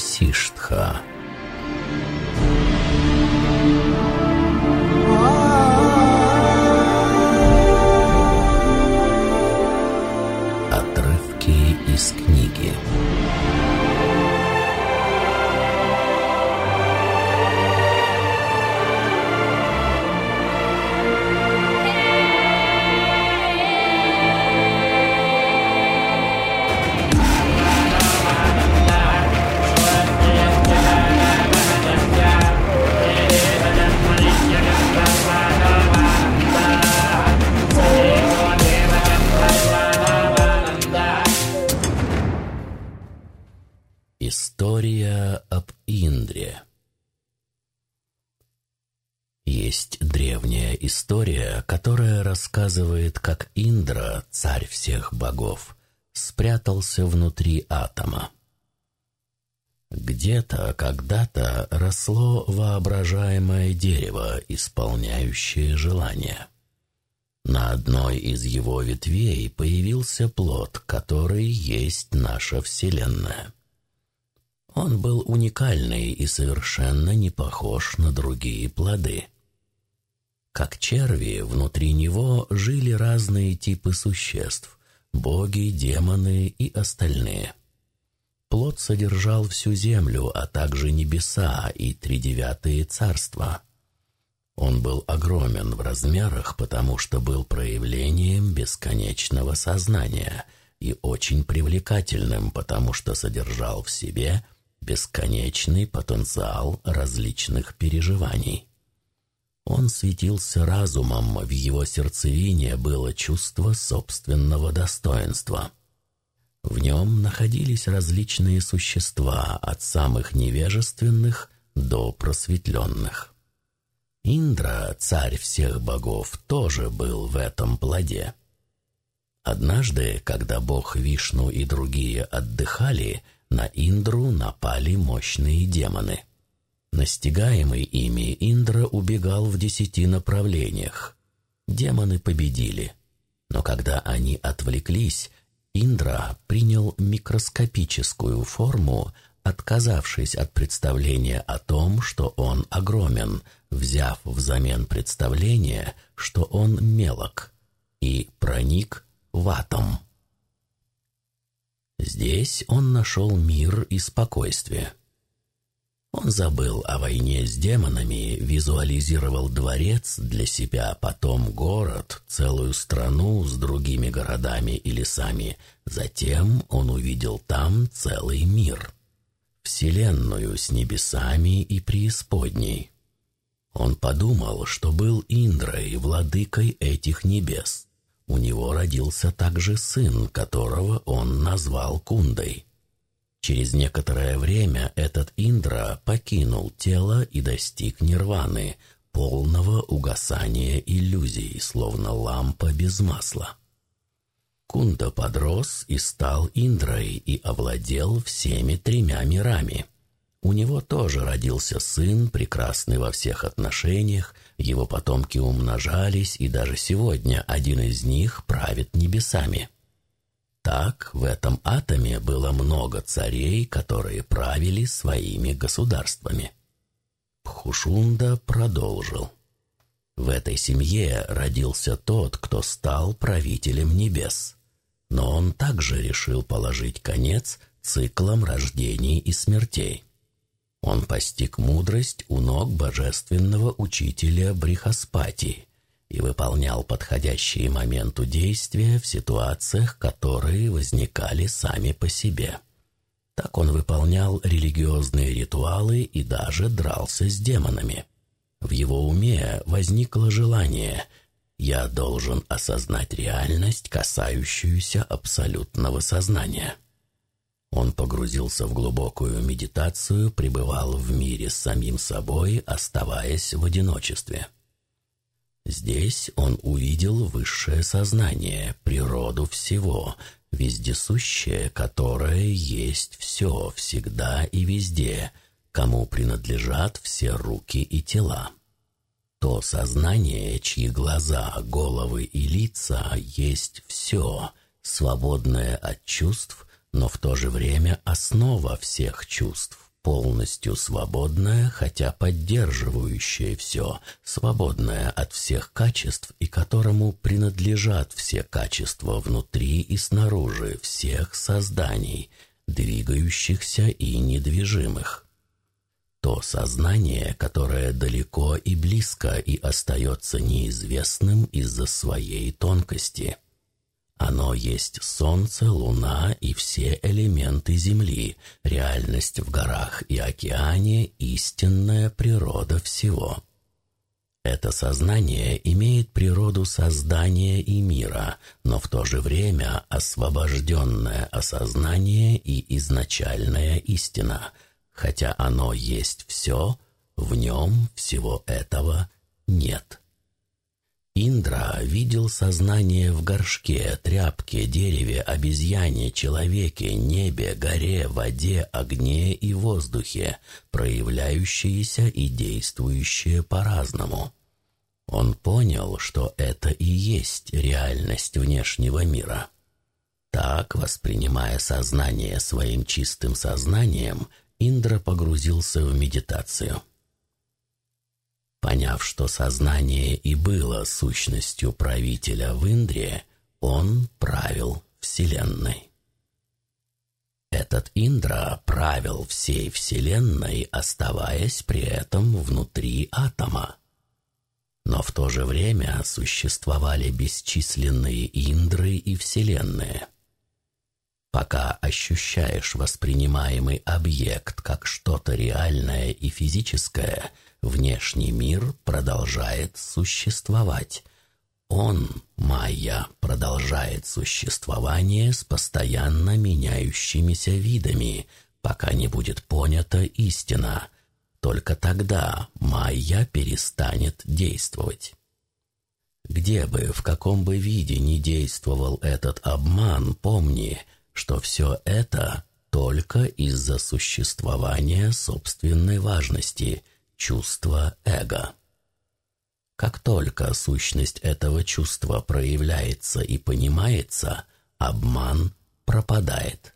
Васиштха. Есть древняя история, которая рассказывает, как Индра, царь всех богов, спрятался внутри атома. Где-то, когда-то росло воображаемое дерево, исполняющее желания. На одной из его ветвей появился плод, который есть наша Вселенная. Он был уникальный и совершенно не похож на другие плоды. Как черви, внутри него жили разные типы существ – боги, демоны и остальные. Плод содержал всю землю, а также небеса и тридевятые царства. Он был огромен в размерах, потому что был проявлением бесконечного сознания и очень привлекательным, потому что содержал в себе – бесконечный потенциал различных переживаний. Он светился разумом, в его сердцевине было чувство собственного достоинства. В нем находились различные существа, от самых невежественных до просветленных. Индра, царь всех богов, тоже был в этом плоде. Однажды, когда бог Вишну и другие отдыхали, на Индру напали мощные демоны. Настигаемый ими Индра убегал в десяти направлениях. Демоны победили. Но когда они отвлеклись, Индра принял микроскопическую форму, отказавшись от представления о том, что он огромен, взяв взамен представление, что он мелок, и проник в атом. Здесь он нашел мир и спокойствие. Он забыл о войне с демонами, визуализировал дворец для себя, потом город, целую страну с другими городами и лесами. Затем он увидел там целый мир. Вселенную с небесами и преисподней. Он подумал, что был Индрой, владыкой этих небес. У него родился также сын, которого он назвал Кундой. Через некоторое время этот Индра покинул тело и достиг нирваны, полного угасания иллюзий, словно лампа без масла. Кунда подрос и стал Индрой и овладел всеми тремя мирами. У него тоже родился сын, прекрасный во всех отношениях, его потомки умножались, и даже сегодня один из них правит небесами. Так, в этом атоме было много царей, которые правили своими государствами. Пхушунда продолжил. В этой семье родился тот, кто стал правителем небес. Но он также решил положить конец циклам рождений и смертей. Он постиг мудрость у ног божественного учителя Брихаспати и выполнял подходящие моменту действия в ситуациях, которые возникали сами по себе. Так он выполнял религиозные ритуалы и даже дрался с демонами. В его уме возникло желание «я должен осознать реальность, касающуюся абсолютного сознания». Он погрузился в глубокую медитацию, пребывал в мире с самим собой, оставаясь в одиночестве. Здесь он увидел высшее сознание, природу всего, вездесущее, которое есть все, всегда и везде, кому принадлежат все руки и тела. То сознание, чьи глаза, головы и лица есть все, свободное от чувств, но в то же время основа всех чувств, полностью свободное, хотя поддерживающее все, свободное от всех качеств и которому принадлежат все качества внутри и снаружи всех созданий, двигающихся и недвижимых. То сознание, которое далеко и близко и остается неизвестным из-за своей тонкости – оно есть солнце, луна и все элементы Земли, реальность в горах и океане, истинная природа всего. Это сознание имеет природу создания и мира, но в то же время освобожденное осознание и изначальная истина. Хотя оно есть все, в нем всего этого нет. Индра видел сознание в горшке, тряпке, дереве, обезьяне, человеке, небе, горе, воде, огне и воздухе, проявляющиеся и действующие по-разному. Он понял, что это и есть реальность внешнего мира. Так, воспринимая сознание своим чистым сознанием, Индра погрузился в медитацию. Поняв, что сознание и было сущностью правителя в Индре, он правил Вселенной. Этот Индра правил всей Вселенной, оставаясь при этом внутри атома. Но в то же время существовали бесчисленные Индры и Вселенные. Пока ощущаешь воспринимаемый объект как что-то реальное и физическое – внешний мир продолжает существовать. Он, Майя, продолжает существование с постоянно меняющимися видами, пока не будет понята истина. Только тогда Майя перестанет действовать. Где бы, в каком бы виде ни действовал этот обман, помни, что все это только из-за существования собственной важности – чувство эго. Как только сущность этого чувства проявляется и понимается, обман пропадает.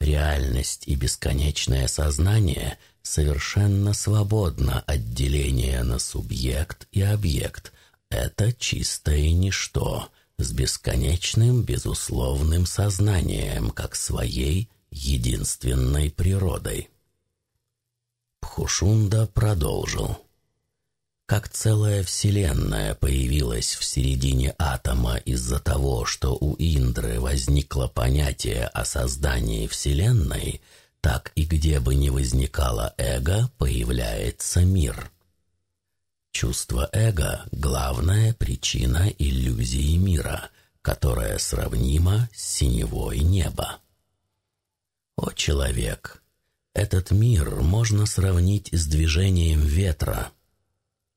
Реальность и бесконечное сознание совершенно свободно от деления на субъект и объект. Это чистое ничто с бесконечным безусловным сознанием, как своей единственной природой. Хушунда продолжил. Как целая вселенная появилась в середине атома из-за того, что у Индры возникло понятие о создании вселенной, так и где бы ни возникало эго, появляется мир. Чувство эго – главная причина иллюзии мира, которая сравнима с синевой неба. О человек, этот мир можно сравнить с движением ветра.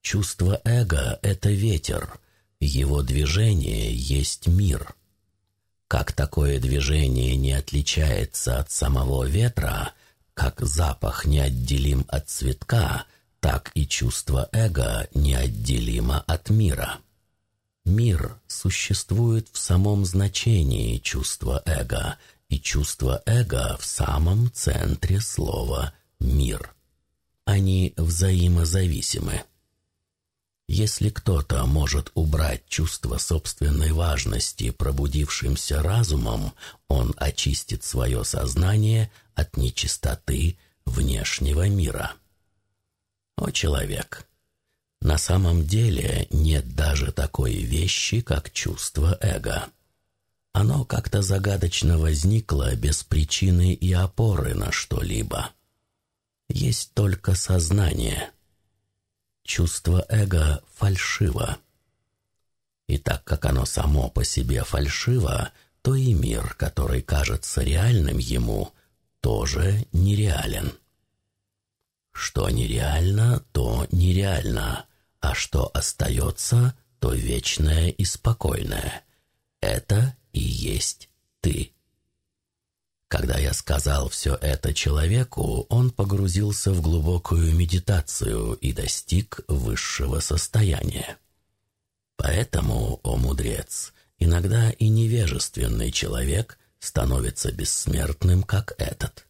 Чувство эго — это ветер, его движение есть мир. Как такое движение не отличается от самого ветра, как запах неотделим от цветка, так и чувство эго неотделимо от мира. Мир существует в самом значении чувства эго и чувство эго в самом центре слова «мир». Они взаимозависимы. Если кто-то может убрать чувство собственной важности пробудившимся разумом, он очистит свое сознание от нечистоты внешнего мира. О человек! На самом деле нет даже такой вещи, как чувство эго. Оно как-то загадочно возникло без причины и опоры на что-либо. Есть только сознание. Чувство эго фальшиво. И так как оно само по себе фальшиво, то и мир, который кажется реальным ему, тоже нереален. Что нереально, то нереально, а что остается, то вечное и спокойное. Это и есть ты. Когда я сказал все это человеку, он погрузился в глубокую медитацию и достиг высшего состояния. Поэтому, о мудрец, иногда и невежественный человек становится бессмертным, как этот.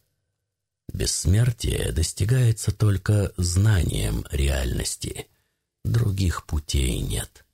Бессмертие достигается только знанием реальности. Других путей нет.